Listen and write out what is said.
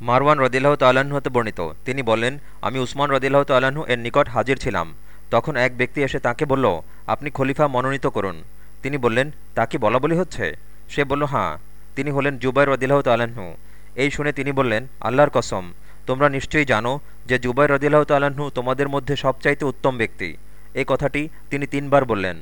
মারওয়ান রদিল্লাহ তাল্লাহ্ন হতে বর্ণিত। তিনি বলেন আমি উসমান রদিল্লাহ তাল্লাহ্ন এর নিকট হাজির ছিলাম। তখন এক ব্যক্তি এসে তাকে বলল, আপনি খলিফা মনোনীত করুন। তিনি বললেন, তা কি বলা বলি হচ্ছে? সে বলল হ্যাঁ। তিনি হলেন জুবাই রদিল্লাহ তাল্লাহ্ন এই শুনে তিনি বললেন, আল্লাহর কসম, তোমরা নিশ্চয়ই জানো যে জুবাই রদিল্লাহ তাল্লাহ্ন তোমাদের মধ্যে সবচাইতে উত্তম ব্যক্তি। এই কথাটি তিনি তিনবার বললেন।